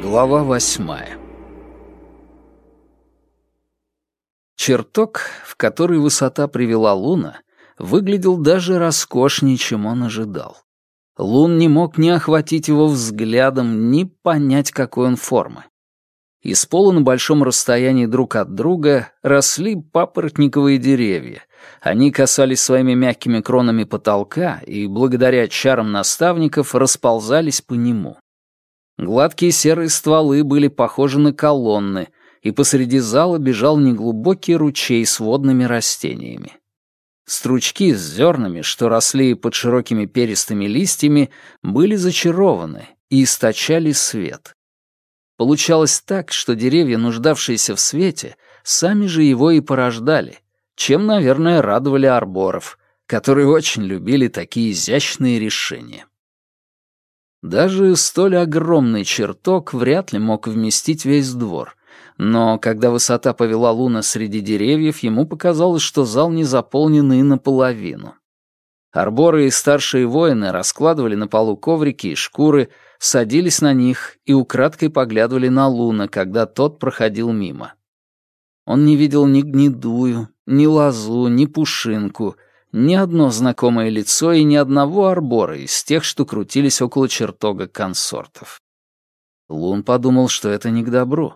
Глава восьмая Чертог, в который высота привела Луна, выглядел даже роскошнее, чем он ожидал. Лун не мог ни охватить его взглядом, ни понять, какой он формы. Из пола на большом расстоянии друг от друга росли папоротниковые деревья. Они касались своими мягкими кронами потолка и, благодаря чарам наставников, расползались по нему. Гладкие серые стволы были похожи на колонны, и посреди зала бежал неглубокий ручей с водными растениями. Стручки с зернами, что росли под широкими перистыми листьями, были зачарованы и источали свет. Получалось так, что деревья, нуждавшиеся в свете, сами же его и порождали, чем, наверное, радовали арборов, которые очень любили такие изящные решения. Даже столь огромный чертог вряд ли мог вместить весь двор, но когда высота повела Луна среди деревьев, ему показалось, что зал не заполнен и наполовину. Арборы и старшие воины раскладывали на полу коврики и шкуры, садились на них и украдкой поглядывали на Луна, когда тот проходил мимо. Он не видел ни гнедую, ни лозу, ни пушинку, ни одно знакомое лицо и ни одного арбора из тех, что крутились около чертога консортов. Лун подумал, что это не к добру.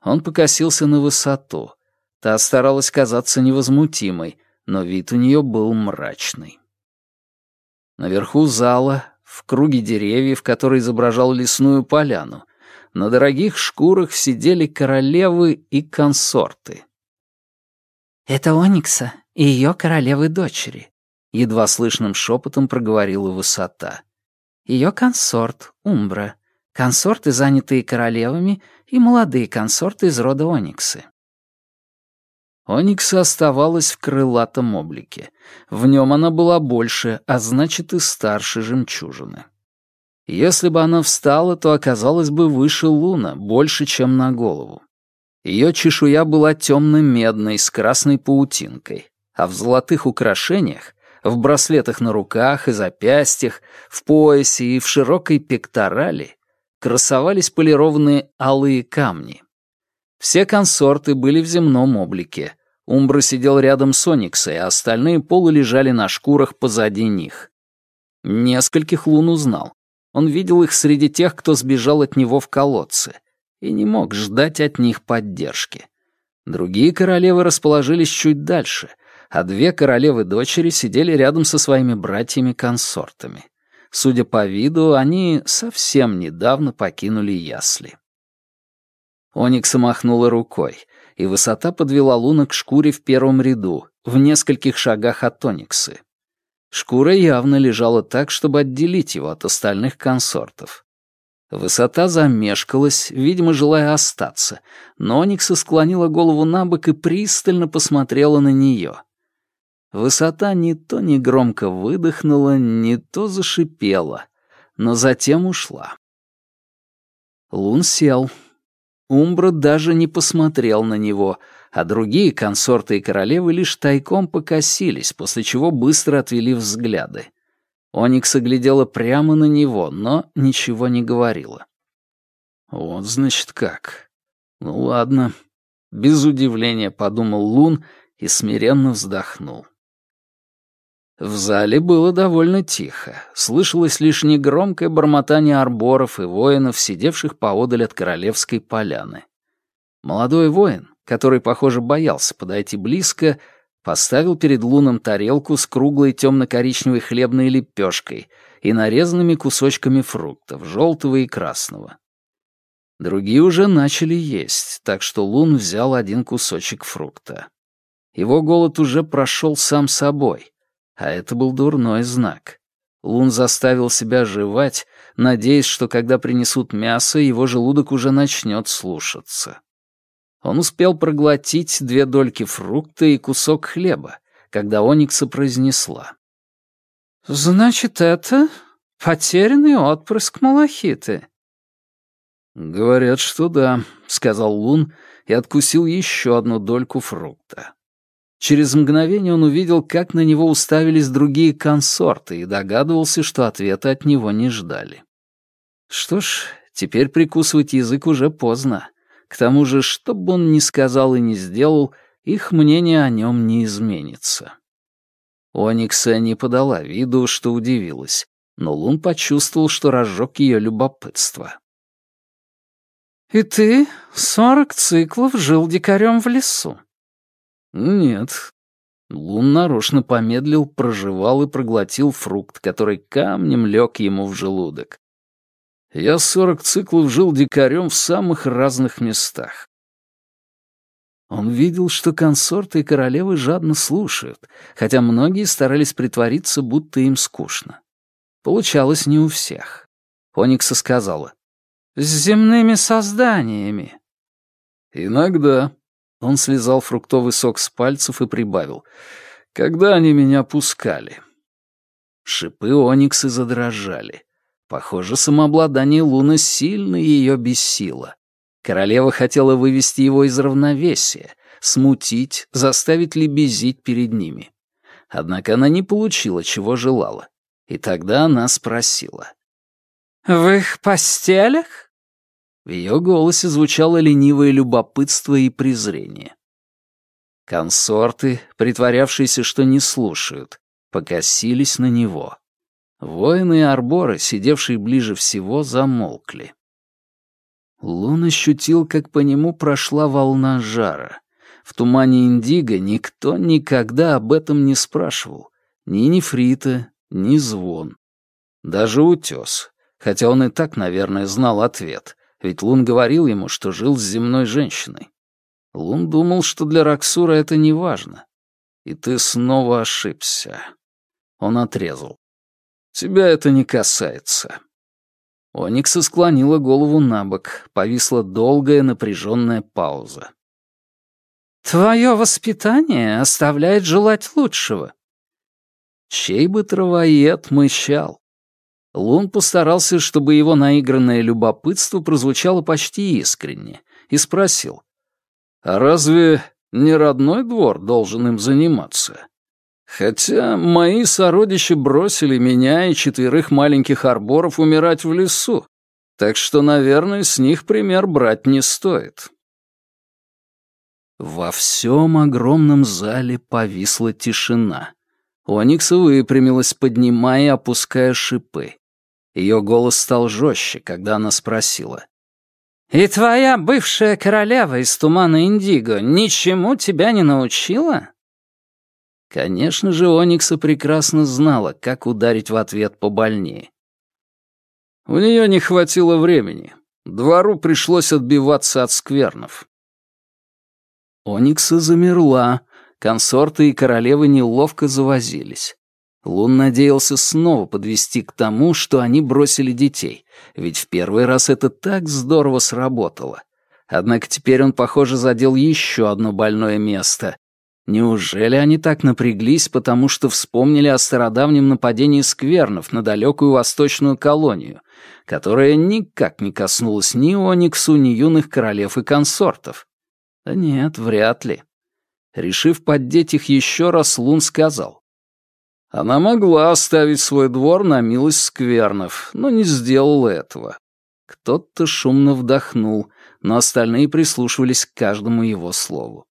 Он покосился на высоту. Та старалась казаться невозмутимой, но вид у нее был мрачный. Наверху зала в круге деревьев, который изображал лесную поляну. На дорогих шкурах сидели королевы и консорты. «Это Оникса и ее королевы-дочери», — едва слышным шепотом проговорила высота. Ее консорт, Умбра, консорты, занятые королевами, и молодые консорты из рода Ониксы. Оникса оставалась в крылатом облике. В нем она была больше, а значит и старше жемчужины. Если бы она встала, то оказалась бы выше луна, больше, чем на голову. Ее чешуя была темно-медной, с красной паутинкой, а в золотых украшениях, в браслетах на руках и запястьях, в поясе и в широкой пекторали красовались полированные алые камни. Все консорты были в земном облике. Умбра сидел рядом с Ониксой, а остальные полулежали на шкурах позади них. Нескольких лун узнал. Он видел их среди тех, кто сбежал от него в колодце, и не мог ждать от них поддержки. Другие королевы расположились чуть дальше, а две королевы-дочери сидели рядом со своими братьями-консортами. Судя по виду, они совсем недавно покинули ясли. Оникса махнула рукой, и высота подвела Луна к шкуре в первом ряду, в нескольких шагах от Ониксы. Шкура явно лежала так, чтобы отделить его от остальных консортов. Высота замешкалась, видимо, желая остаться, но Оникса склонила голову на бок и пристально посмотрела на нее. Высота не то негромко выдохнула, не то зашипела, но затем ушла. Лун сел, Умбра даже не посмотрел на него, а другие консорты и королевы лишь тайком покосились, после чего быстро отвели взгляды. Оникса глядела прямо на него, но ничего не говорила. «Вот, значит, как. Ну ладно». Без удивления подумал Лун и смиренно вздохнул. В зале было довольно тихо. Слышалось лишь негромкое бормотание арборов и воинов, сидевших поодаль от королевской поляны. Молодой воин, который, похоже, боялся подойти близко, поставил перед луном тарелку с круглой темно-коричневой хлебной лепешкой и нарезанными кусочками фруктов, желтого и красного. Другие уже начали есть, так что Лун взял один кусочек фрукта. Его голод уже прошел сам собой — а это был дурной знак. Лун заставил себя жевать, надеясь, что когда принесут мясо, его желудок уже начнет слушаться. Он успел проглотить две дольки фрукта и кусок хлеба, когда Оникса произнесла. «Значит, это потерянный отпрыск Малахиты?» «Говорят, что да», — сказал Лун и откусил еще одну дольку фрукта. Через мгновение он увидел, как на него уставились другие консорты, и догадывался, что ответа от него не ждали. Что ж, теперь прикусывать язык уже поздно. К тому же, что бы он ни сказал и ни сделал, их мнение о нем не изменится. Оникса не подала виду, что удивилась, но Лун почувствовал, что разжег ее любопытство. «И ты сорок циклов жил дикарем в лесу?» «Нет». Лун нарочно помедлил, прожевал и проглотил фрукт, который камнем лег ему в желудок. Я сорок циклов жил дикарем в самых разных местах. Он видел, что консорты и королевы жадно слушают, хотя многие старались притвориться, будто им скучно. Получалось не у всех. Оникса сказала. «С земными созданиями». «Иногда». Он слезал фруктовый сок с пальцев и прибавил. «Когда они меня пускали?» Шипы Ониксы задрожали. Похоже, самообладание Луны сильно ее бесило. Королева хотела вывести его из равновесия, смутить, заставить лебезить перед ними. Однако она не получила, чего желала. И тогда она спросила. «В их постелях?» В ее голосе звучало ленивое любопытство и презрение. Консорты, притворявшиеся, что не слушают, покосились на него. Воины и арборы, сидевшие ближе всего, замолкли. Лун ощутил, как по нему прошла волна жара. В тумане Индиго никто никогда об этом не спрашивал. Ни нефрита, ни звон. Даже утес. Хотя он и так, наверное, знал ответ. Ведь Лун говорил ему, что жил с земной женщиной. Лун думал, что для Раксура это не важно. И ты снова ошибся. Он отрезал. Тебя это не касается. Оникса склонила голову на бок, повисла долгая напряженная пауза. «Твое воспитание оставляет желать лучшего». Чей бы травоед мычал. Лун постарался, чтобы его наигранное любопытство прозвучало почти искренне, и спросил, «А разве не родной двор должен им заниматься? Хотя мои сородичи бросили меня и четверых маленьких арборов умирать в лесу, так что, наверное, с них пример брать не стоит. Во всем огромном зале повисла тишина. Оникса выпрямилась, поднимая и опуская шипы. Ее голос стал жестче, когда она спросила. «И твоя бывшая королева из тумана Индиго ничему тебя не научила?» Конечно же, Оникса прекрасно знала, как ударить в ответ побольнее. У нее не хватило времени. Двору пришлось отбиваться от сквернов. Оникса замерла, консорты и королевы неловко завозились. Лун надеялся снова подвести к тому, что они бросили детей, ведь в первый раз это так здорово сработало. Однако теперь он, похоже, задел еще одно больное место, Неужели они так напряглись, потому что вспомнили о стародавнем нападении сквернов на далекую восточную колонию, которая никак не коснулась ни Ониксу, ни юных королев и консортов? Да нет, вряд ли. Решив поддеть их еще раз, Лун сказал. Она могла оставить свой двор на милость сквернов, но не сделала этого. Кто-то шумно вдохнул, но остальные прислушивались к каждому его слову.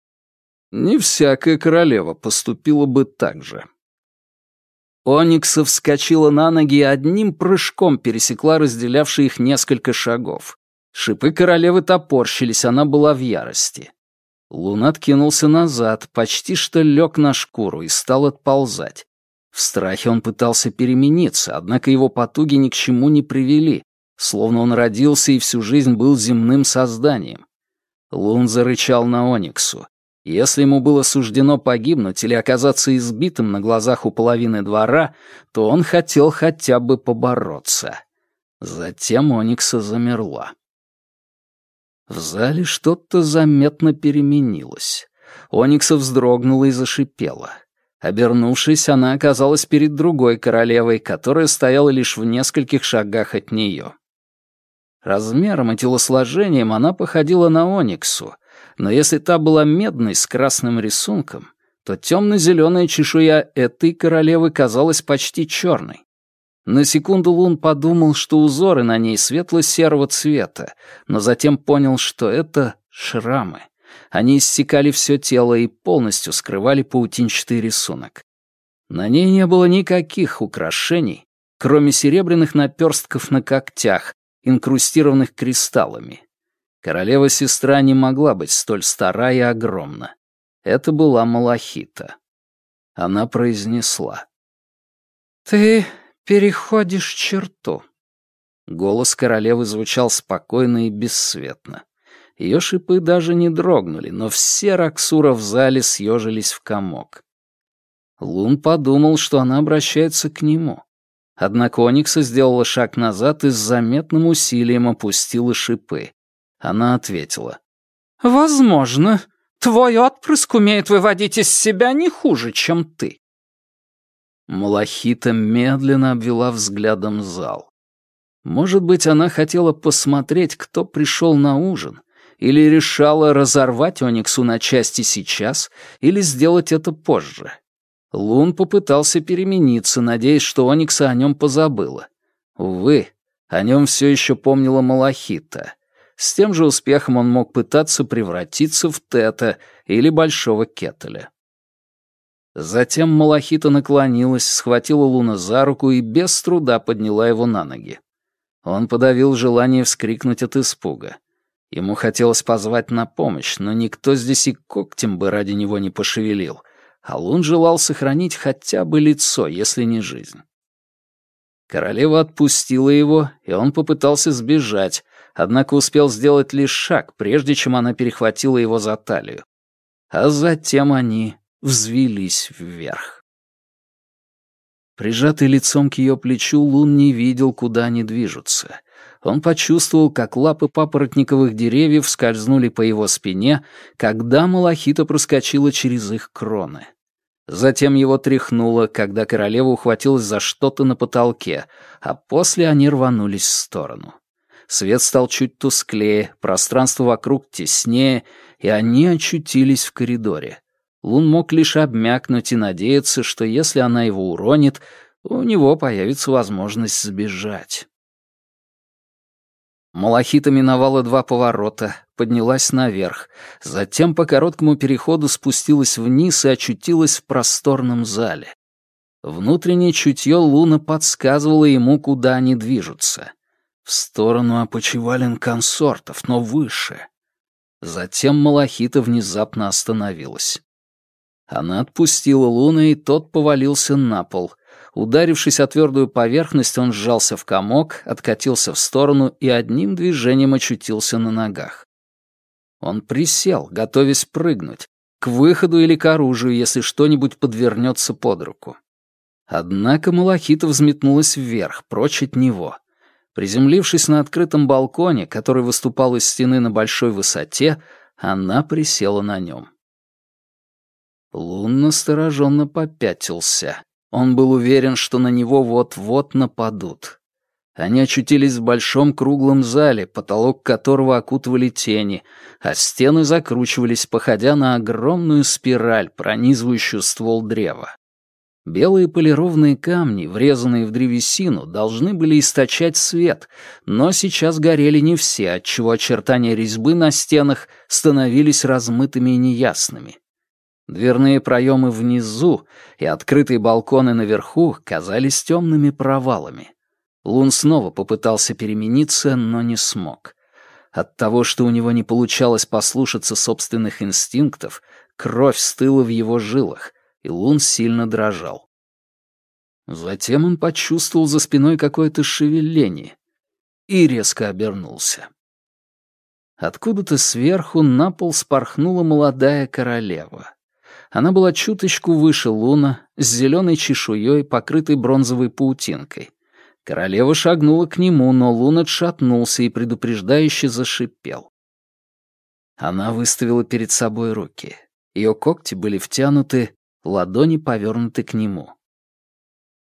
Не всякая королева поступила бы так же. Оникса вскочила на ноги и одним прыжком пересекла разделявшие их несколько шагов. Шипы королевы топорщились, она была в ярости. Лун откинулся назад, почти что лег на шкуру и стал отползать. В страхе он пытался перемениться, однако его потуги ни к чему не привели, словно он родился и всю жизнь был земным созданием. Лун зарычал на Ониксу. Если ему было суждено погибнуть или оказаться избитым на глазах у половины двора, то он хотел хотя бы побороться. Затем Оникса замерла. В зале что-то заметно переменилось. Оникса вздрогнула и зашипела. Обернувшись, она оказалась перед другой королевой, которая стояла лишь в нескольких шагах от нее. Размером и телосложением она походила на Ониксу, но если та была медной с красным рисунком, то темно-зеленая чешуя этой королевы казалась почти черной. На секунду Лун подумал, что узоры на ней светло-серого цвета, но затем понял, что это шрамы. Они иссекали все тело и полностью скрывали паутинчатый рисунок. На ней не было никаких украшений, кроме серебряных наперстков на когтях, инкрустированных кристаллами. Королева-сестра не могла быть столь стара и огромна. Это была Малахита. Она произнесла. «Ты переходишь черту». Голос королевы звучал спокойно и бесцветно. Ее шипы даже не дрогнули, но все Раксура в зале съежились в комок. Лун подумал, что она обращается к нему. Однако Оникса сделала шаг назад и с заметным усилием опустила шипы. Она ответила. «Возможно. Твой отпрыск умеет выводить из себя не хуже, чем ты». Малахита медленно обвела взглядом зал. Может быть, она хотела посмотреть, кто пришел на ужин, или решала разорвать Ониксу на части сейчас, или сделать это позже. Лун попытался перемениться, надеясь, что Оникса о нем позабыла. Увы, о нем все еще помнила Малахита. С тем же успехом он мог пытаться превратиться в Тета или Большого Кетеля. Затем Малахита наклонилась, схватила Луна за руку и без труда подняла его на ноги. Он подавил желание вскрикнуть от испуга. Ему хотелось позвать на помощь, но никто здесь и когтем бы ради него не пошевелил, а Лун желал сохранить хотя бы лицо, если не жизнь. Королева отпустила его, и он попытался сбежать, однако успел сделать лишь шаг, прежде чем она перехватила его за талию. А затем они взвились вверх. Прижатый лицом к ее плечу, Лун не видел, куда они движутся. Он почувствовал, как лапы папоротниковых деревьев скользнули по его спине, когда малахита проскочила через их кроны. Затем его тряхнуло, когда королева ухватилась за что-то на потолке, а после они рванулись в сторону. Свет стал чуть тусклее, пространство вокруг теснее, и они очутились в коридоре. Лун мог лишь обмякнуть и надеяться, что если она его уронит, у него появится возможность сбежать. Малахита миновала два поворота, поднялась наверх, затем по короткому переходу спустилась вниз и очутилась в просторном зале. Внутреннее чутье Луна подсказывало ему, куда они движутся. В сторону опочивален консортов, но выше. Затем Малахита внезапно остановилась. Она отпустила Луна, и тот повалился на пол. Ударившись о твердую поверхность, он сжался в комок, откатился в сторону и одним движением очутился на ногах. Он присел, готовясь прыгнуть, к выходу или к оружию, если что-нибудь подвернется под руку. Однако Малахита взметнулась вверх, прочь от него. Приземлившись на открытом балконе, который выступал из стены на большой высоте, она присела на нем. Лун настороженно попятился. Он был уверен, что на него вот-вот нападут. Они очутились в большом круглом зале, потолок которого окутывали тени, а стены закручивались, походя на огромную спираль, пронизывающую ствол древа. Белые полированные камни, врезанные в древесину, должны были источать свет, но сейчас горели не все, отчего очертания резьбы на стенах становились размытыми и неясными. Дверные проемы внизу и открытые балконы наверху казались темными провалами. Лун снова попытался перемениться, но не смог. От того, что у него не получалось послушаться собственных инстинктов, кровь стыла в его жилах, и Лун сильно дрожал. Затем он почувствовал за спиной какое-то шевеление и резко обернулся. Откуда-то сверху на пол спорхнула молодая королева. Она была чуточку выше луна, с зеленой чешуей, покрытой бронзовой паутинкой. Королева шагнула к нему, но лун отшатнулся и предупреждающе зашипел. Она выставила перед собой руки. Ее когти были втянуты, ладони повернуты к нему.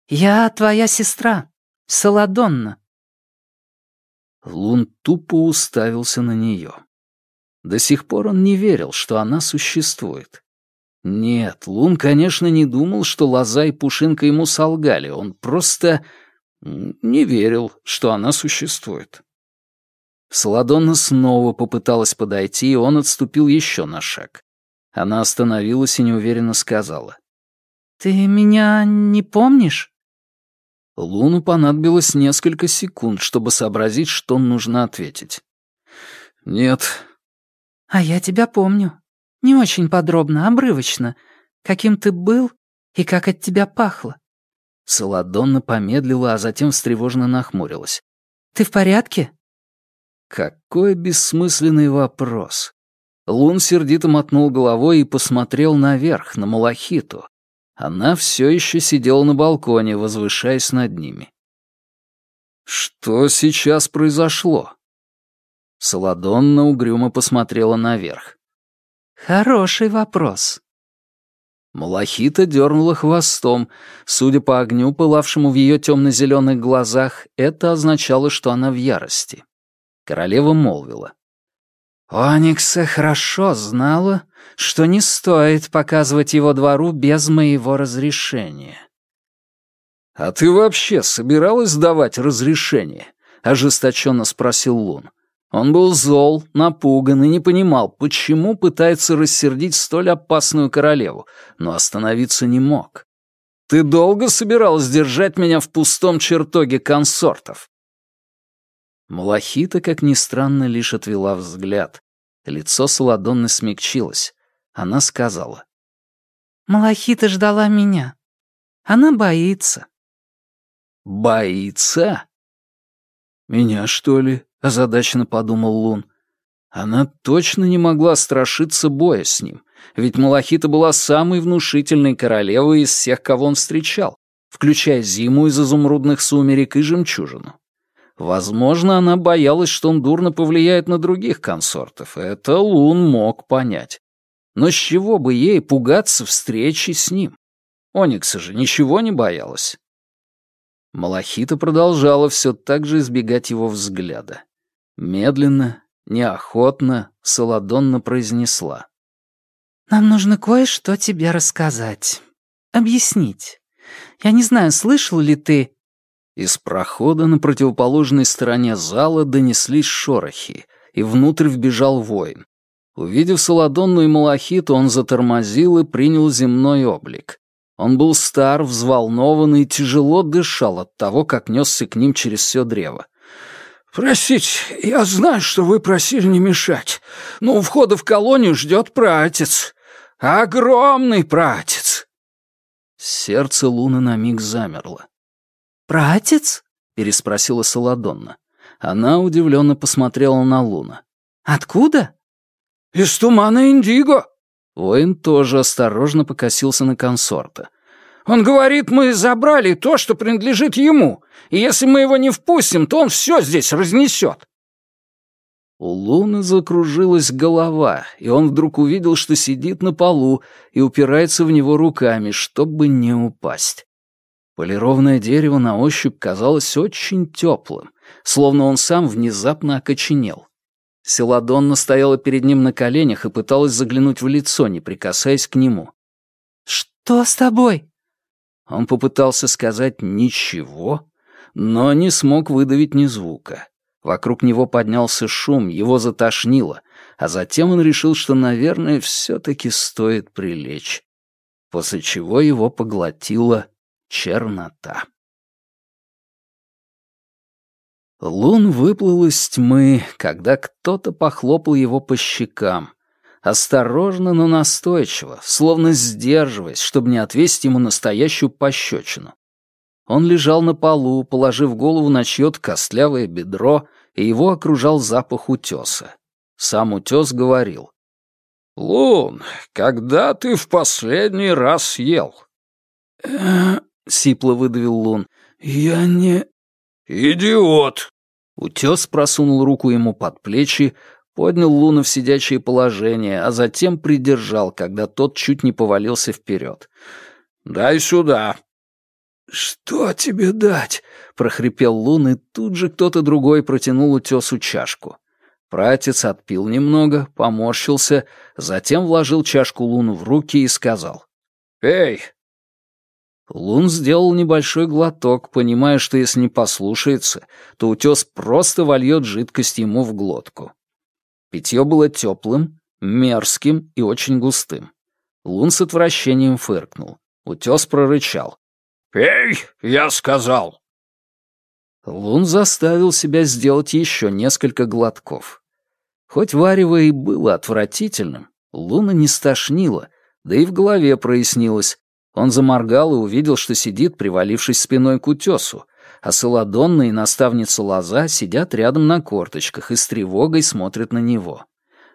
«Я твоя сестра, Саладонна». Лун тупо уставился на нее. До сих пор он не верил, что она существует. Нет, Лун, конечно, не думал, что Лоза и Пушинка ему солгали. Он просто не верил, что она существует. Саладонна снова попыталась подойти, и он отступил еще на шаг. Она остановилась и неуверенно сказала. «Ты меня не помнишь?» Луну понадобилось несколько секунд, чтобы сообразить, что нужно ответить. «Нет». «А я тебя помню. Не очень подробно, обрывочно. Каким ты был и как от тебя пахло». Саладонна помедлила, а затем встревоженно нахмурилась. «Ты в порядке?» Какой бессмысленный вопрос. Лун сердито мотнул головой и посмотрел наверх, на Малахиту. Она все еще сидела на балконе, возвышаясь над ними. «Что сейчас произошло?» Саладонна угрюмо посмотрела наверх. «Хороший вопрос». Малахита дернула хвостом. Судя по огню, пылавшему в ее темно-зеленых глазах, это означало, что она в ярости. Королева молвила. «Оникса хорошо знала, что не стоит показывать его двору без моего разрешения». «А ты вообще собиралась давать разрешение?» — ожесточенно спросил Лун. Он был зол, напуган и не понимал, почему пытается рассердить столь опасную королеву, но остановиться не мог. «Ты долго собиралась держать меня в пустом чертоге консортов?» Малахита, как ни странно, лишь отвела взгляд. Лицо Саладонны смягчилось. Она сказала. «Малахита ждала меня. Она боится». «Боится?» «Меня, что ли?» — озадаченно подумал Лун. Она точно не могла страшиться боя с ним, ведь Малахита была самой внушительной королевой из всех, кого он встречал, включая Зиму из изумрудных сумерек и Жемчужину. Возможно, она боялась, что он дурно повлияет на других консортов. Это Лун мог понять. Но с чего бы ей пугаться встречи с ним? Оникса же ничего не боялась. Малахита продолжала все так же избегать его взгляда. Медленно, неохотно, Саладонна произнесла. «Нам нужно кое-что тебе рассказать. Объяснить. Я не знаю, слышал ли ты...» Из прохода на противоположной стороне зала донеслись шорохи, и внутрь вбежал воин. Увидев Саладонну и Малахиту, он затормозил и принял земной облик. Он был стар, взволнованный и тяжело дышал от того, как несся к ним через все древо. «Простите, я знаю, что вы просили не мешать, но у входа в колонию ждет пратец. Огромный пратец!» Сердце Луны на миг замерло. «Пратец?» — переспросила Саладонна. Она удивленно посмотрела на Луна. «Откуда?» «Из тумана Индиго». Воин тоже осторожно покосился на консорта. «Он говорит, мы забрали то, что принадлежит ему, и если мы его не впустим, то он все здесь разнесет». У Луны закружилась голова, и он вдруг увидел, что сидит на полу и упирается в него руками, чтобы не упасть. Полированное дерево на ощупь казалось очень теплым, словно он сам внезапно окоченел. Селадонна стояла перед ним на коленях и пыталась заглянуть в лицо, не прикасаясь к нему. «Что с тобой?» Он попытался сказать «ничего», но не смог выдавить ни звука. Вокруг него поднялся шум, его затошнило, а затем он решил, что, наверное, все-таки стоит прилечь. После чего его поглотило чернота. Лун выплыл из тьмы, когда кто-то похлопал его по щекам. Осторожно, но настойчиво, словно сдерживаясь, чтобы не отвесить ему настоящую пощечину. Он лежал на полу, положив голову на чьё-то костлявое бедро, и его окружал запах утеса. Сам утес говорил. «Лун, когда ты в последний раз ел?» «Э, — сипло выдавил Лун. «Я не...» «Идиот!» Утес просунул руку ему под плечи, поднял Луна в сидячее положение, а затем придержал, когда тот чуть не повалился вперед. «Дай сюда!» «Что тебе дать?» — прохрипел Лун, и тут же кто-то другой протянул утесу чашку. Пратец отпил немного, поморщился, затем вложил чашку Луну в руки и сказал «Эй!». Лун сделал небольшой глоток, понимая, что если не послушается, то утес просто вольет жидкость ему в глотку. Питье было теплым, мерзким и очень густым. Лун с отвращением фыркнул. Утес прорычал. «Пей, я сказал!» Лун заставил себя сделать еще несколько глотков. Хоть варево и было отвратительным, Луна не стошнило, да и в голове прояснилось. Он заморгал и увидел, что сидит, привалившись спиной к утесу, а Саладонна и наставница Лоза сидят рядом на корточках и с тревогой смотрят на него.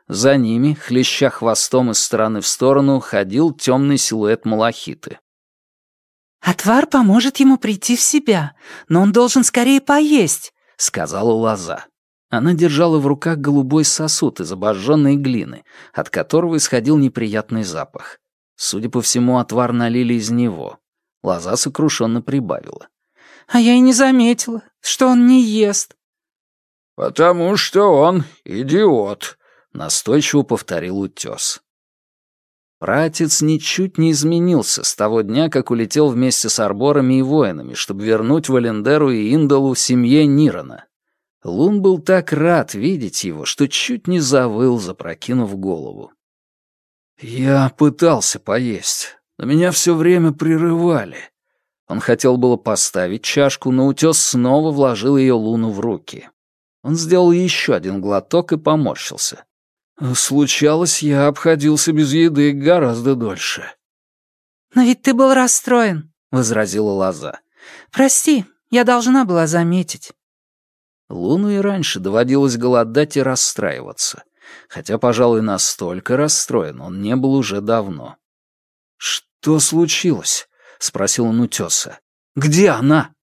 За ними, хлеща хвостом из стороны в сторону, ходил темный силуэт малахиты. «Отвар поможет ему прийти в себя, но он должен скорее поесть», — сказала Лоза. Она держала в руках голубой сосуд из обожженной глины, от которого исходил неприятный запах. Судя по всему, отвар налили из него. Лоза сокрушенно прибавила. «А я и не заметила, что он не ест». «Потому что он идиот», — настойчиво повторил утес. Пратец ничуть не изменился с того дня, как улетел вместе с арборами и воинами, чтобы вернуть Валендеру и Индалу семье Нирона. Лун был так рад видеть его, что чуть не завыл, запрокинув голову. «Я пытался поесть, но меня все время прерывали». Он хотел было поставить чашку, но утес снова вложил ее Луну в руки. Он сделал еще один глоток и поморщился. Случалось, я обходился без еды гораздо дольше. «Но ведь ты был расстроен», — возразила Лоза. «Прости, я должна была заметить». Луну и раньше доводилось голодать и расстраиваться. Хотя, пожалуй, настолько расстроен он не был уже давно. «Что случилось?» — спросил он утеса. «Где она?»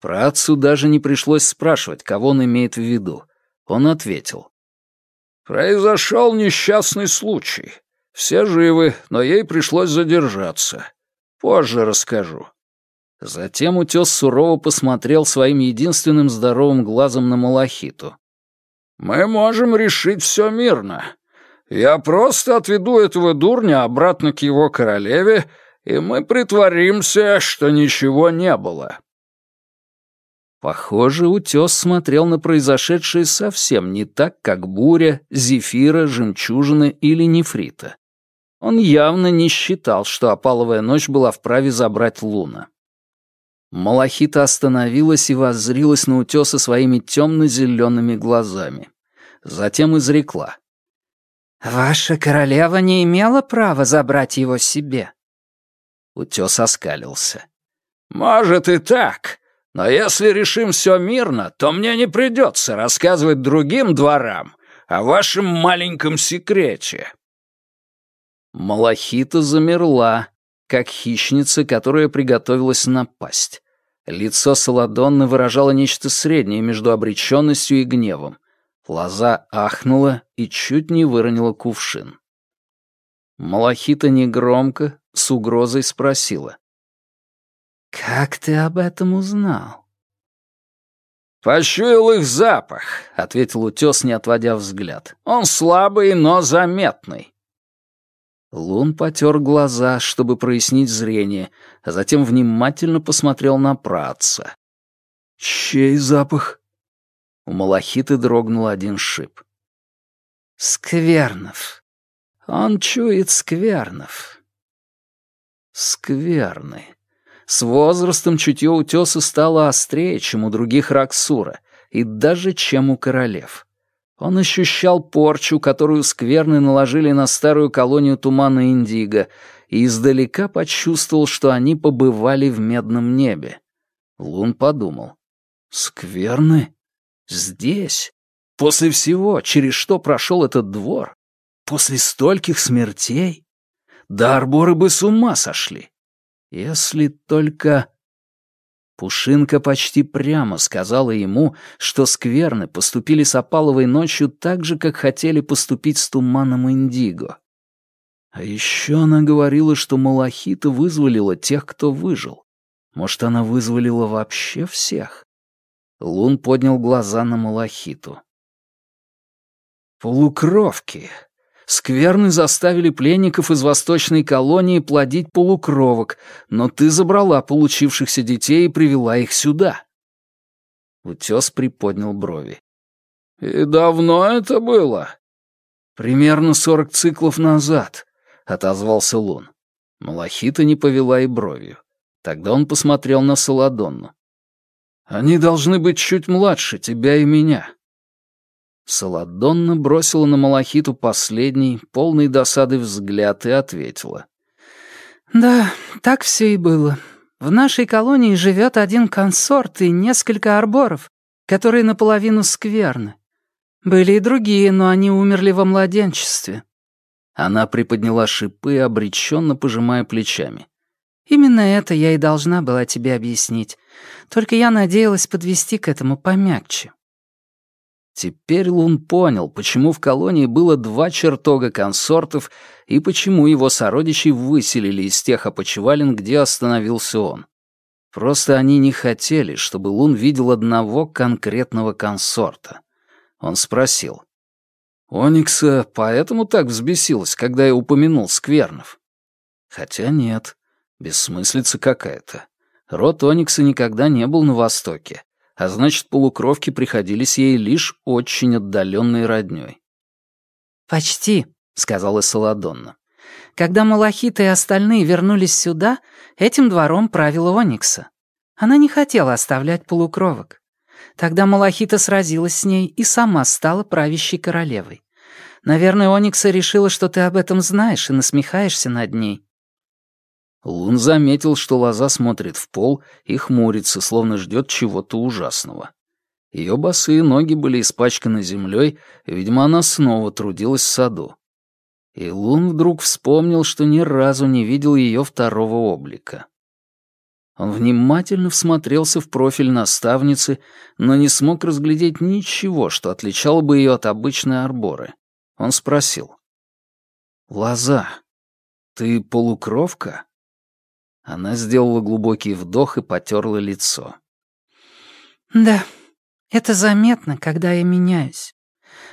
Працу даже не пришлось спрашивать, кого он имеет в виду. Он ответил. «Произошел несчастный случай. Все живы, но ей пришлось задержаться. Позже расскажу». Затем утес сурово посмотрел своим единственным здоровым глазом на Малахиту. «Мы можем решить все мирно. Я просто отведу этого дурня обратно к его королеве, и мы притворимся, что ничего не было». Похоже, утес смотрел на произошедшее совсем не так, как буря, зефира, жемчужины или нефрита. Он явно не считал, что опаловая ночь была вправе забрать луна. Малахита остановилась и воззрилась на утеса своими темно-зелеными глазами. Затем изрекла. «Ваша королева не имела права забрать его себе». Утес оскалился. «Может и так, но если решим все мирно, то мне не придется рассказывать другим дворам о вашем маленьком секрете». Малахита замерла, как хищница, которая приготовилась напасть. Лицо Саладонны выражало нечто среднее между обреченностью и гневом. Лоза ахнула и чуть не выронила кувшин. Малахита негромко, с угрозой спросила. «Как ты об этом узнал?» «Почуял их запах», — ответил утес, не отводя взгляд. «Он слабый, но заметный». Лун потер глаза, чтобы прояснить зрение, а затем внимательно посмотрел на праца. «Чей запах?» У Малахиты дрогнул один шип. «Сквернов. Он чует сквернов». «Скверны». С возрастом чутье утеса стало острее, чем у других Раксура, и даже чем у королев. Он ощущал порчу, которую скверны наложили на старую колонию тумана Индиго, и издалека почувствовал, что они побывали в медном небе. Лун подумал. «Скверны? Здесь? После всего, через что прошел этот двор? После стольких смертей? Да арборы бы с ума сошли. Если только... Пушинка почти прямо сказала ему, что скверны поступили с опаловой ночью так же, как хотели поступить с туманом Индиго. А еще она говорила, что Малахита вызволила тех, кто выжил. Может, она вызволила вообще всех? Лун поднял глаза на Малахиту. Полукровки. Скверны заставили пленников из восточной колонии плодить полукровок, но ты забрала получившихся детей и привела их сюда. Утес приподнял брови. «И давно это было?» «Примерно сорок циклов назад», — отозвался Лун. Малахита не повела и бровью. Тогда он посмотрел на Саладонну. «Они должны быть чуть младше тебя и меня. Саладонна бросила на Малахиту последний, полный досады взгляд и ответила. «Да, так все и было. В нашей колонии живет один консорт и несколько арборов, которые наполовину скверны. Были и другие, но они умерли во младенчестве». Она приподняла шипы, обреченно пожимая плечами. «Именно это я и должна была тебе объяснить. Только я надеялась подвести к этому помягче». Теперь Лун понял, почему в колонии было два чертога консортов и почему его сородичей выселили из тех опочивален, где остановился он. Просто они не хотели, чтобы Лун видел одного конкретного консорта. Он спросил. «Оникса поэтому так взбесилась, когда я упомянул сквернов?» Хотя нет, бессмыслица какая-то. Род Оникса никогда не был на Востоке, а значит, полукровки приходились ей лишь очень отдаленной роднёй. «Почти», — сказала Саладонна. «Когда Малахита и остальные вернулись сюда, этим двором правила Оникса. Она не хотела оставлять полукровок. Тогда Малахита сразилась с ней и сама стала правящей королевой. Наверное, Оникса решила, что ты об этом знаешь и насмехаешься над ней. Лун заметил, что лоза смотрит в пол и хмурится, словно ждет чего-то ужасного. Ее босые ноги были испачканы землей, видимо, она снова трудилась в саду. И Лун вдруг вспомнил, что ни разу не видел ее второго облика. Он внимательно всмотрелся в профиль наставницы, но не смог разглядеть ничего, что отличало бы ее от обычной арборы. Он спросил. «Лоза, ты полукровка?» Она сделала глубокий вдох и потерла лицо. «Да, это заметно, когда я меняюсь.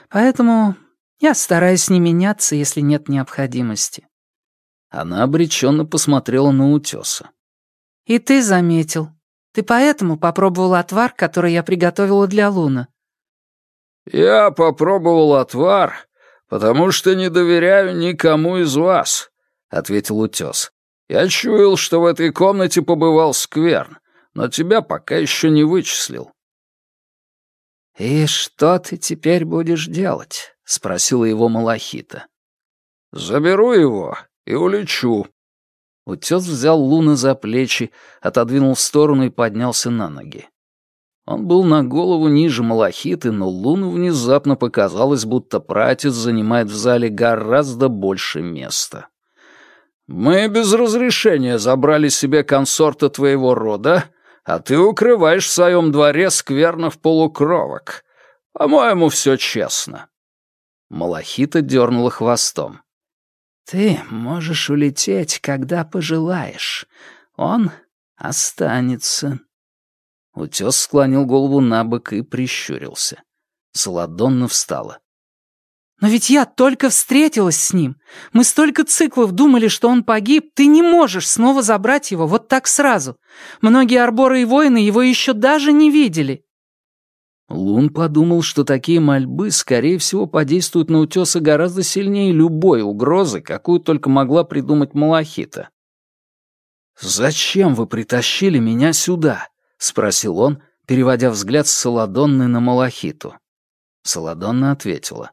Поэтому я стараюсь не меняться, если нет необходимости». Она обреченно посмотрела на утеса. «И ты заметил. Ты поэтому попробовал отвар, который я приготовила для Луна?» «Я попробовал отвар, потому что не доверяю никому из вас», — ответил утес. Я чуял, что в этой комнате побывал скверн, но тебя пока еще не вычислил». «И что ты теперь будешь делать?» — спросила его Малахита. «Заберу его и улечу». Утес взял Луна за плечи, отодвинул в сторону и поднялся на ноги. Он был на голову ниже Малахиты, но Луну внезапно показалось, будто пратец занимает в зале гораздо больше места. Мы без разрешения забрали себе консорта твоего рода, а ты укрываешь в своем дворе скверных полукровок. По-моему, все честно». Малахита дернула хвостом. «Ты можешь улететь, когда пожелаешь. Он останется». Утес склонил голову на бок и прищурился. Саладонна встала. Но ведь я только встретилась с ним. Мы столько циклов думали, что он погиб. Ты не можешь снова забрать его вот так сразу. Многие арборы и воины его еще даже не видели». Лун подумал, что такие мольбы, скорее всего, подействуют на утеса гораздо сильнее любой угрозы, какую только могла придумать Малахита. «Зачем вы притащили меня сюда?» — спросил он, переводя взгляд с Саладонны на Малахиту. Саладонна ответила.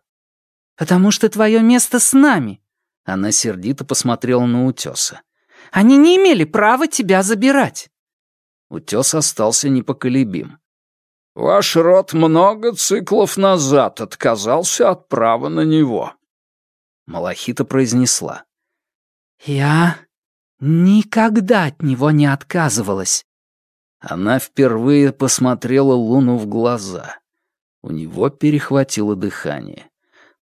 «Потому что твое место с нами». Она сердито посмотрела на утеса. «Они не имели права тебя забирать». Утес остался непоколебим. «Ваш род много циклов назад отказался от права на него». Малахита произнесла. «Я никогда от него не отказывалась». Она впервые посмотрела Луну в глаза. У него перехватило дыхание.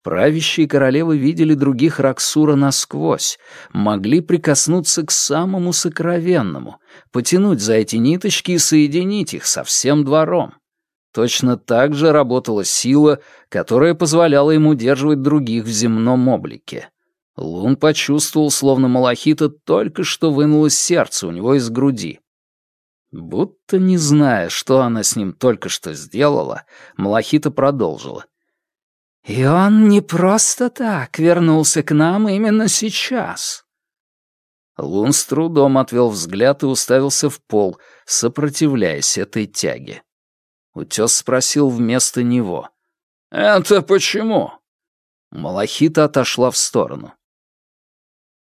Правящие королевы видели других Раксура насквозь, могли прикоснуться к самому сокровенному, потянуть за эти ниточки и соединить их со всем двором. Точно так же работала сила, которая позволяла ему удерживать других в земном облике. Лун почувствовал, словно малахита только что вынулось сердце у него из груди. Будто не зная, что она с ним только что сделала, Малахита продолжила. «И он не просто так вернулся к нам именно сейчас». Лун с трудом отвел взгляд и уставился в пол, сопротивляясь этой тяге. Утес спросил вместо него. «Это почему?» Малахита отошла в сторону.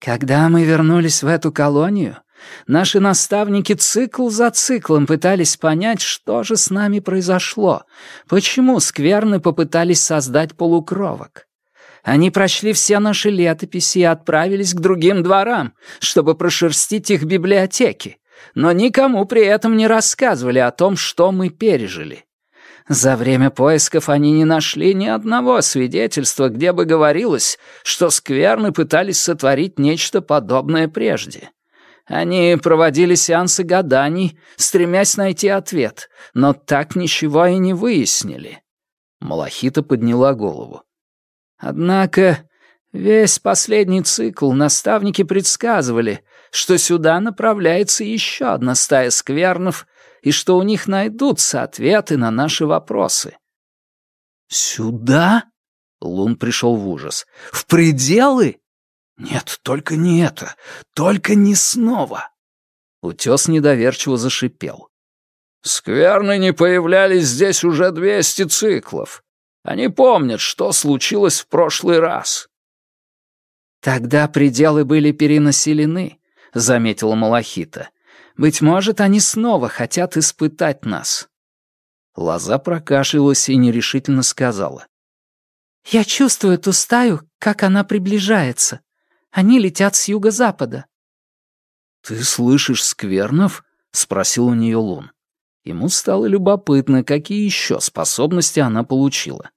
«Когда мы вернулись в эту колонию, наши наставники цикл за циклом пытались понять, что же с нами произошло, почему скверны попытались создать полукровок. Они прочли все наши летописи и отправились к другим дворам, чтобы прошерстить их библиотеки, но никому при этом не рассказывали о том, что мы пережили. За время поисков они не нашли ни одного свидетельства, где бы говорилось, что скверны пытались сотворить нечто подобное прежде. Они проводили сеансы гаданий, стремясь найти ответ, но так ничего и не выяснили. Малахита подняла голову. Однако весь последний цикл наставники предсказывали, что сюда направляется еще одна стая сквернов и что у них найдутся ответы на наши вопросы. «Сюда?» — Лун пришел в ужас. «В пределы?» «Нет, только не это. Только не снова!» Утес недоверчиво зашипел. «Скверны не появлялись здесь уже двести циклов. Они помнят, что случилось в прошлый раз». «Тогда пределы были перенаселены», — заметила Малахита. Быть может, они снова хотят испытать нас». Лоза прокашлялась и нерешительно сказала. «Я чувствую эту стаю, как она приближается. Они летят с юго-запада». «Ты слышишь сквернов?» — спросил у нее Лун. Ему стало любопытно, какие еще способности она получила.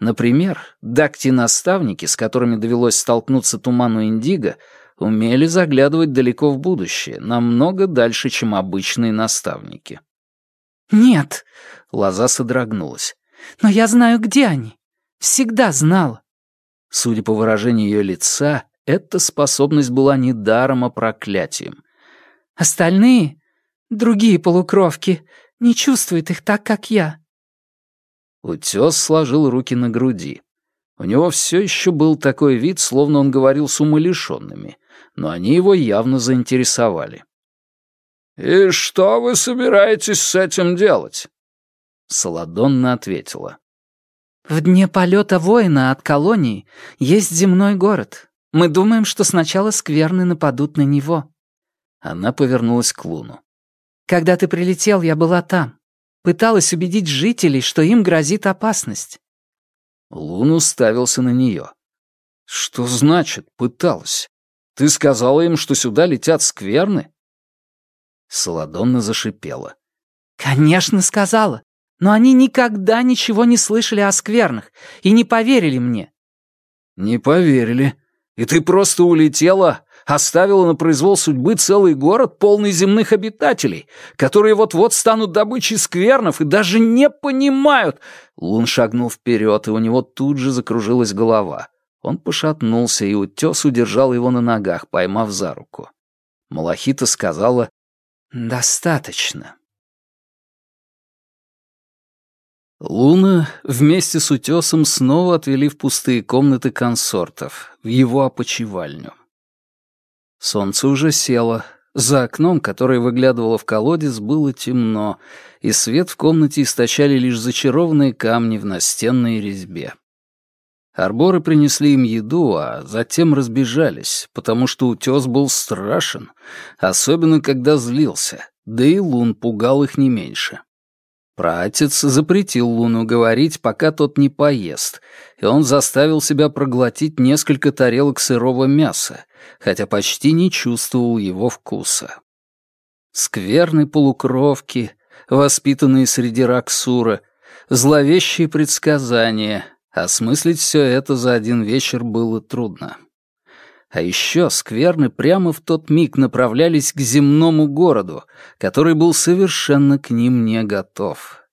Например, дакти-наставники, с которыми довелось столкнуться Туману Индиго, умели заглядывать далеко в будущее, намного дальше, чем обычные наставники. «Нет», — Лоза содрогнулась, — «но я знаю, где они. Всегда знала». Судя по выражению ее лица, эта способность была не даром, а проклятием. «Остальные, другие полукровки, не чувствуют их так, как я». Утес сложил руки на груди. У него все еще был такой вид, словно он говорил с умалишенными, но они его явно заинтересовали. «И что вы собираетесь с этим делать?» Саладонна ответила. «В дне полета воина от колонии есть земной город. Мы думаем, что сначала скверны нападут на него». Она повернулась к Луну. «Когда ты прилетел, я была там. Пыталась убедить жителей, что им грозит опасность». Лун уставился на нее. «Что значит «пыталась»? Ты сказала им, что сюда летят скверны?» Саладонна зашипела. «Конечно, сказала. Но они никогда ничего не слышали о сквернах и не поверили мне». «Не поверили. И ты просто улетела, оставила на произвол судьбы целый город, полный земных обитателей, которые вот-вот станут добычей сквернов и даже не понимают...» Лун шагнул вперед, и у него тут же закружилась голова. Он пошатнулся, и утес удержал его на ногах, поймав за руку. Малахита сказала «Достаточно». Луна вместе с утесом снова отвели в пустые комнаты консортов, в его опочивальню. Солнце уже село. За окном, которое выглядывало в колодец, было темно, и свет в комнате источали лишь зачарованные камни в настенной резьбе. Арборы принесли им еду, а затем разбежались, потому что утес был страшен, особенно когда злился, да и лун пугал их не меньше. Праотец запретил Луну говорить, пока тот не поест, и он заставил себя проглотить несколько тарелок сырого мяса, хотя почти не чувствовал его вкуса. Скверные полукровки, воспитанные среди Раксура, зловещие предсказания, Осмыслить все это за один вечер было трудно. А еще скверны прямо в тот миг направлялись к земному городу, который был совершенно к ним не готов.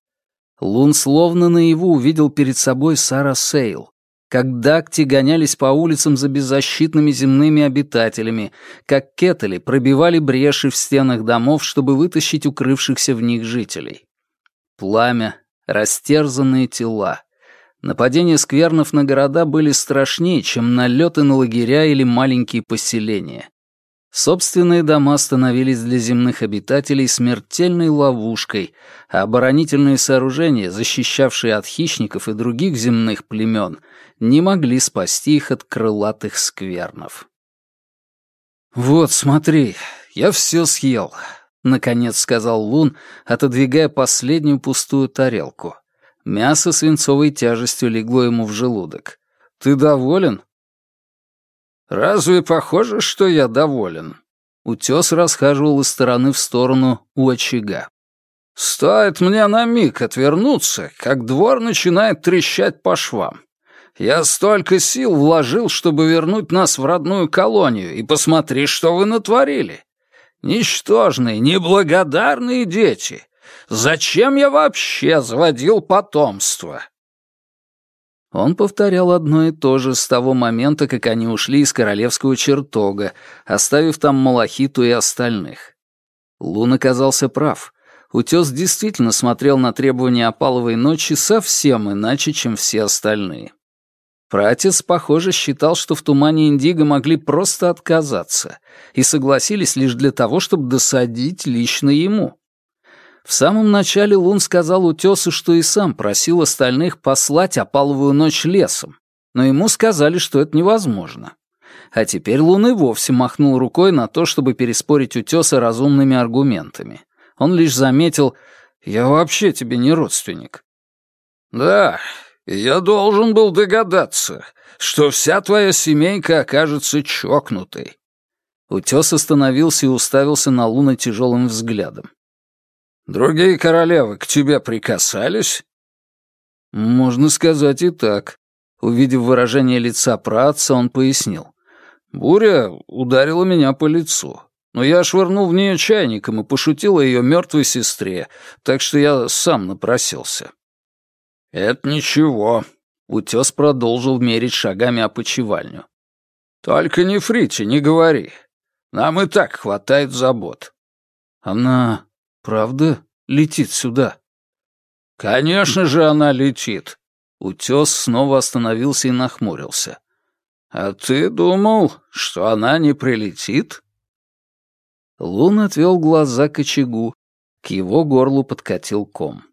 Лун словно наяву увидел перед собой Сара Сейл, как дакти гонялись по улицам за беззащитными земными обитателями, как кетали пробивали бреши в стенах домов, чтобы вытащить укрывшихся в них жителей. Пламя, растерзанные тела. Нападения сквернов на города были страшнее, чем налеты на лагеря или маленькие поселения. Собственные дома становились для земных обитателей смертельной ловушкой, а оборонительные сооружения, защищавшие от хищников и других земных племен, не могли спасти их от крылатых сквернов. «Вот, смотри, я все съел», — наконец сказал Лун, отодвигая последнюю пустую тарелку. Мясо свинцовой тяжестью легло ему в желудок. «Ты доволен?» «Разве похоже, что я доволен?» Утес расхаживал из стороны в сторону у очага. «Стоит мне на миг отвернуться, как двор начинает трещать по швам. Я столько сил вложил, чтобы вернуть нас в родную колонию, и посмотри, что вы натворили. Ничтожные, неблагодарные дети. Зачем я вообще заводил потомство?» Он повторял одно и то же с того момента, как они ушли из королевского чертога, оставив там Малахиту и остальных. Лун оказался прав. Утес действительно смотрел на требования опаловой ночи совсем иначе, чем все остальные. Пратец, похоже, считал, что в тумане Индиго могли просто отказаться и согласились лишь для того, чтобы досадить лично ему. В самом начале Лун сказал Утесу, что и сам просил остальных послать опаловую ночь лесом, но ему сказали, что это невозможно. А теперь Лун и вовсе махнул рукой на то, чтобы переспорить Утеса разумными аргументами. Он лишь заметил, «Я вообще тебе не родственник». «Да, я должен был догадаться, что вся твоя семейка окажется чокнутой». Утес остановился и уставился на Луна тяжелым взглядом. Другие королевы к тебе прикасались?» «Можно сказать и так». Увидев выражение лица праотца, он пояснил. «Буря ударила меня по лицу, но я швырнул в нее чайником и пошутил о ее мертвой сестре, так что я сам напросился». «Это ничего», — утес продолжил мерить шагами опочивальню. «Только не Фрите, не говори. Нам и так хватает забот». «Она Правда летит сюда? Конечно же она летит. Утес снова остановился и нахмурился. А ты думал, что она не прилетит? Лун отвел глаза к очагу. К его горлу подкатил ком.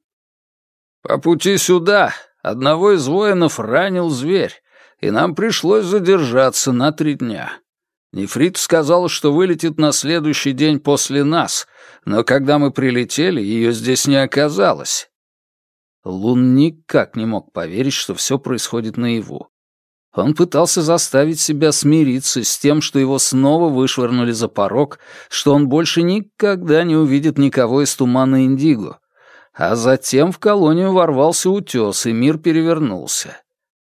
По пути сюда одного из воинов ранил зверь, и нам пришлось задержаться на три дня. Нефрит сказал, что вылетит на следующий день после нас, но когда мы прилетели, ее здесь не оказалось. Лун никак не мог поверить, что все происходит наяву. Он пытался заставить себя смириться с тем, что его снова вышвырнули за порог, что он больше никогда не увидит никого из тумана Индиго. А затем в колонию ворвался утес, и мир перевернулся.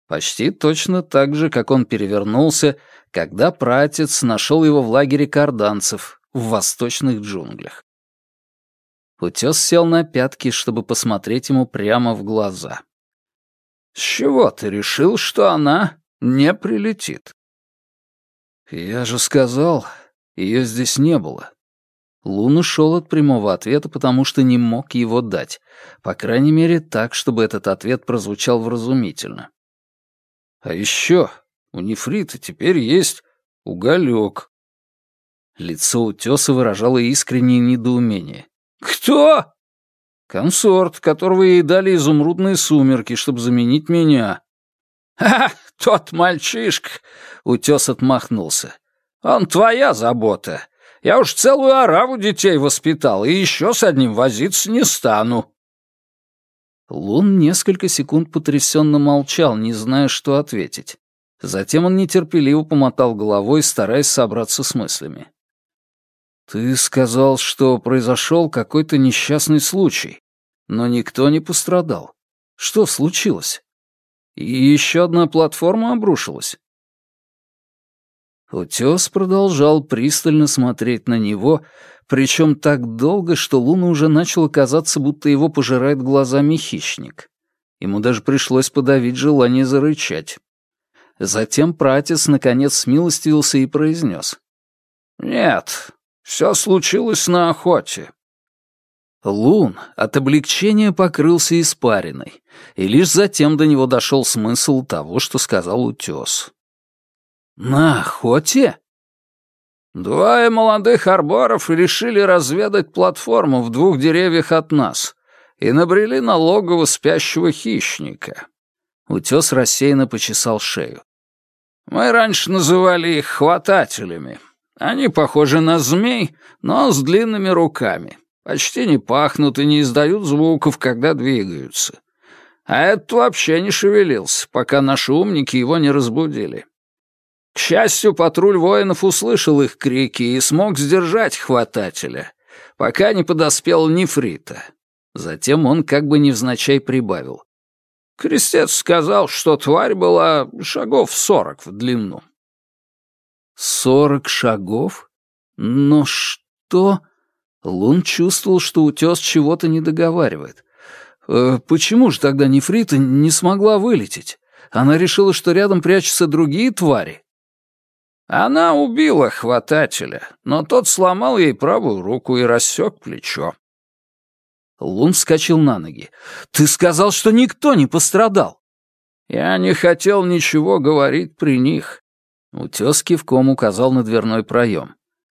Почти точно так же, как он перевернулся, когда пратец нашел его в лагере карданцев в восточных джунглях. Утес сел на пятки, чтобы посмотреть ему прямо в глаза. «С чего ты решил, что она не прилетит?» «Я же сказал, ее здесь не было». Лун ушел от прямого ответа, потому что не мог его дать. По крайней мере, так, чтобы этот ответ прозвучал вразумительно. А еще у нефрита теперь есть уголек. Лицо утеса выражало искреннее недоумение. «Кто?» «Консорт, которого ей дали изумрудные сумерки, чтобы заменить меня». «Ха, тот мальчишка!» — утес отмахнулся. «Он твоя забота. Я уж целую ораву детей воспитал, и еще с одним возиться не стану». Лун несколько секунд потрясенно молчал, не зная, что ответить. Затем он нетерпеливо помотал головой, стараясь собраться с мыслями. «Ты сказал, что произошел какой-то несчастный случай, но никто не пострадал. Что случилось? И еще одна платформа обрушилась?» Утес продолжал пристально смотреть на него, причем так долго, что Луна уже начала казаться, будто его пожирает глазами хищник. Ему даже пришлось подавить желание зарычать. Затем пратец наконец смилостивился и произнес. «Нет, все случилось на охоте». Лун от облегчения покрылся испариной, и лишь затем до него дошел смысл того, что сказал утес. «На охоте?» Двое молодых арборов решили разведать платформу в двух деревьях от нас и набрели на логово спящего хищника. Утес рассеянно почесал шею. Мы раньше называли их хватателями. Они похожи на змей, но с длинными руками. Почти не пахнут и не издают звуков, когда двигаются. А этот вообще не шевелился, пока наши умники его не разбудили. К счастью, патруль воинов услышал их крики и смог сдержать хватателя, пока не подоспел нефрита. Затем он как бы невзначай прибавил. Крестец сказал, что тварь была шагов сорок в длину. Сорок шагов? Но что? Лун чувствовал, что утес чего-то не договаривает. Э, почему же тогда нефрита не смогла вылететь? Она решила, что рядом прячутся другие твари. Она убила хватателя, но тот сломал ей правую руку и рассек плечо. Лун вскочил на ноги. «Ты сказал, что никто не пострадал!» «Я не хотел ничего говорить при них». Утес кивком указал на дверной проем.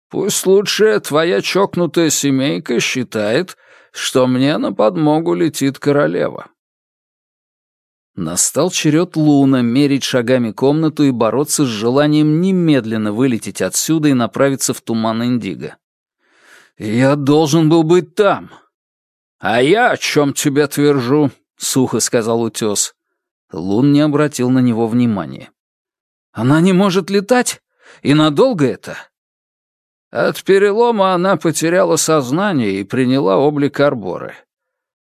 «Пусть лучше твоя чокнутая семейка считает, что мне на подмогу летит королева». Настал черед Луна мерить шагами комнату и бороться с желанием немедленно вылететь отсюда и направиться в туман Индиго. «Я должен был быть там!» «А я о чем тебе твержу?» — сухо сказал утес. Лун не обратил на него внимания. «Она не может летать? И надолго это?» От перелома она потеряла сознание и приняла облик Арборы.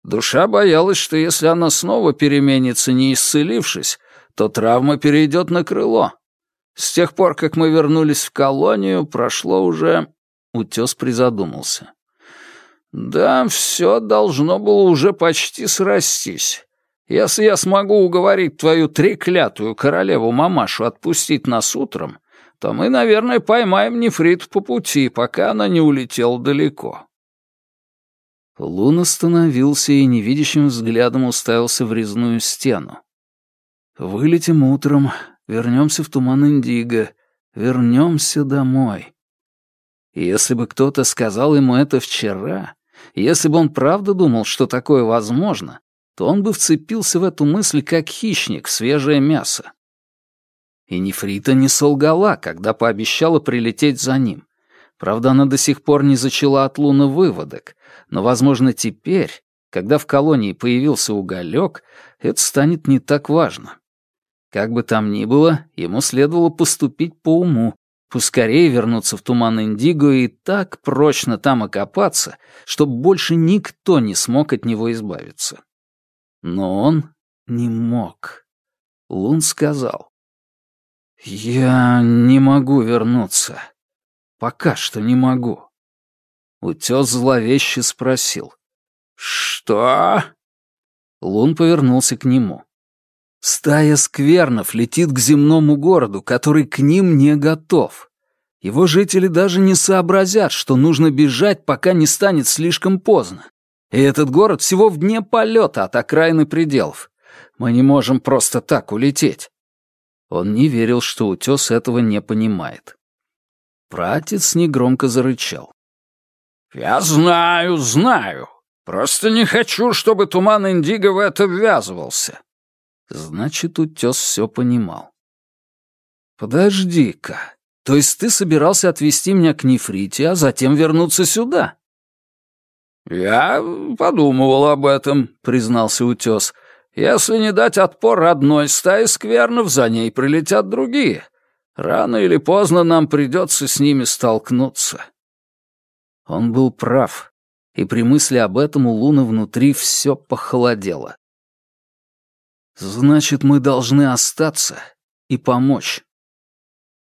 Душа боялась, что если она снова переменится, не исцелившись, то травма перейдет на крыло. С тех пор, как мы вернулись в колонию, прошло уже... Утес призадумался. Да, все должно было уже почти срастись. Если я смогу уговорить твою треклятую королеву-мамашу отпустить нас утром, то мы, наверное, поймаем нефрит по пути, пока она не улетела далеко. Лун остановился и невидящим взглядом уставился в резную стену. «Вылетим утром, вернемся в туман Индиго, вернемся домой». Если бы кто-то сказал ему это вчера, если бы он правда думал, что такое возможно, то он бы вцепился в эту мысль как хищник в свежее мясо. И Нефрита не солгала, когда пообещала прилететь за ним. Правда, она до сих пор не зачала от Луны выводок, но, возможно, теперь, когда в колонии появился уголек, это станет не так важно. Как бы там ни было, ему следовало поступить по уму, поскорее вернуться в туман Индиго и так прочно там окопаться, чтобы больше никто не смог от него избавиться. Но он не мог. Лун сказал. «Я не могу вернуться. Пока что не могу». Утес зловеще спросил. «Что?» Лун повернулся к нему. Стая сквернов летит к земному городу, который к ним не готов. Его жители даже не сообразят, что нужно бежать, пока не станет слишком поздно. И этот город всего в дне полета от окраины пределов. Мы не можем просто так улететь. Он не верил, что утес этого не понимает. Пратец негромко зарычал. «Я знаю, знаю. Просто не хочу, чтобы туман Индиго в это ввязывался. Значит, утес все понимал. «Подожди-ка, то есть ты собирался отвезти меня к Нефрите, а затем вернуться сюда?» «Я подумывал об этом», — признался утес. «Если не дать отпор одной стае сквернов, за ней прилетят другие. Рано или поздно нам придется с ними столкнуться». Он был прав, и при мысли об этом у Луны внутри все похолодело. Значит, мы должны остаться и помочь.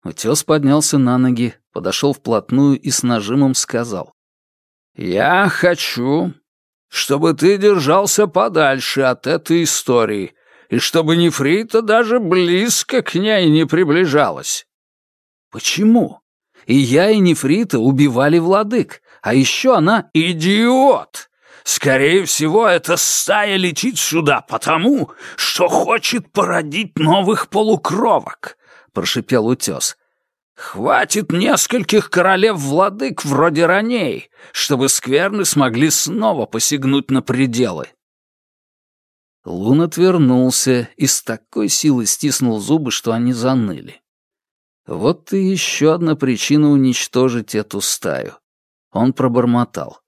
Утес поднялся на ноги, подошел вплотную и с нажимом сказал. «Я хочу, чтобы ты держался подальше от этой истории, и чтобы Нефрита даже близко к ней не приближалась». «Почему? И я, и Нефрита убивали владык, а еще она идиот!» Скорее всего, эта стая летит сюда потому, что хочет породить новых полукровок прошипел утес. «Хватит нескольких королев-владык вроде раней, чтобы скверны смогли снова посягнуть на пределы». Лун отвернулся и с такой силой стиснул зубы, что они заныли. Вот и еще одна причина уничтожить эту стаю. Он пробормотал.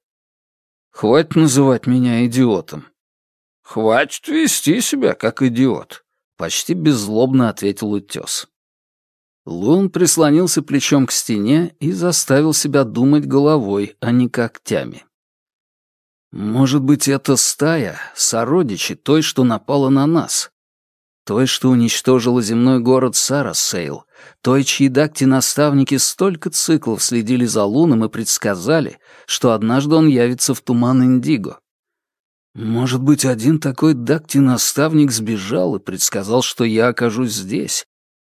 «Хватит называть меня идиотом». «Хватит вести себя, как идиот», — почти беззлобно ответил утес. Лун прислонился плечом к стене и заставил себя думать головой, а не когтями. Может быть, это стая, сородичи той, что напала на нас. Той, что уничтожила земной город Сарасейл, той, чьи дакти-наставники столько циклов следили за Луном и предсказали, что однажды он явится в туман Индиго. Может быть, один такой дакти-наставник сбежал и предсказал, что я окажусь здесь,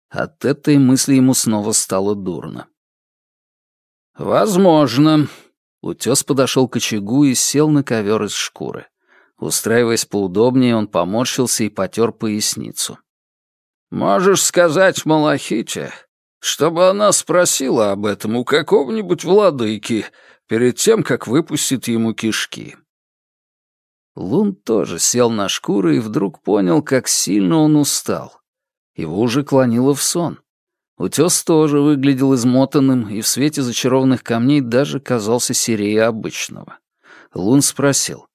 от этой мысли ему снова стало дурно. «Возможно». Утес подошел к очагу и сел на ковер из шкуры. Устраиваясь поудобнее, он поморщился и потер поясницу. «Можешь сказать Малахите, чтобы она спросила об этом у какого-нибудь владыки перед тем, как выпустит ему кишки». Лун тоже сел на шкуру и вдруг понял, как сильно он устал. Его уже клонило в сон. Утес тоже выглядел измотанным и в свете зачарованных камней даже казался серее обычного. Лун спросил.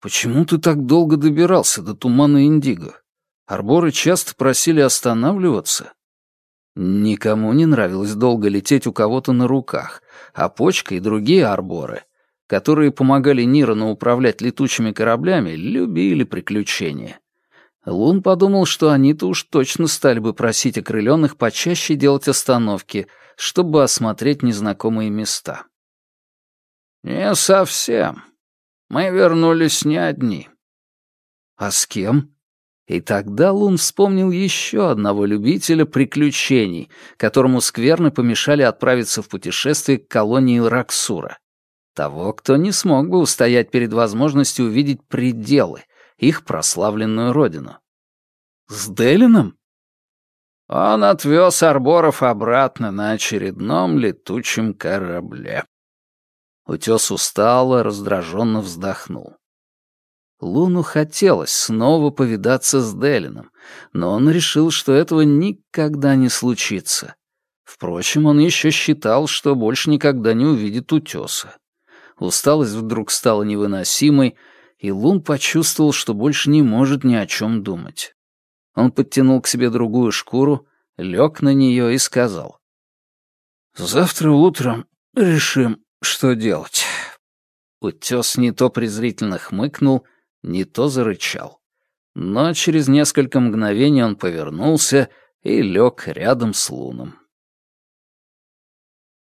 «Почему ты так долго добирался до тумана Индиго? Арборы часто просили останавливаться?» Никому не нравилось долго лететь у кого-то на руках, а почка и другие арборы, которые помогали Нирану управлять летучими кораблями, любили приключения. Лун подумал, что они-то уж точно стали бы просить окрыленных почаще делать остановки, чтобы осмотреть незнакомые места. «Не совсем. Мы вернулись не одни». «А с кем?» И тогда Лун вспомнил еще одного любителя приключений, которому скверны помешали отправиться в путешествие к колонии Раксура. Того, кто не смог бы устоять перед возможностью увидеть пределы, их прославленную родину. С Делином? Он отвез Арборов обратно на очередном летучем корабле. Утес устало, раздраженно вздохнул. Луну хотелось снова повидаться с Делином, но он решил, что этого никогда не случится. Впрочем, он еще считал, что больше никогда не увидит утеса. Усталость вдруг стала невыносимой, и Лун почувствовал, что больше не может ни о чем думать. Он подтянул к себе другую шкуру, лег на нее и сказал. «Завтра утром решим, что делать». Утес не то презрительно хмыкнул, не то зарычал. Но через несколько мгновений он повернулся и лег рядом с Луном.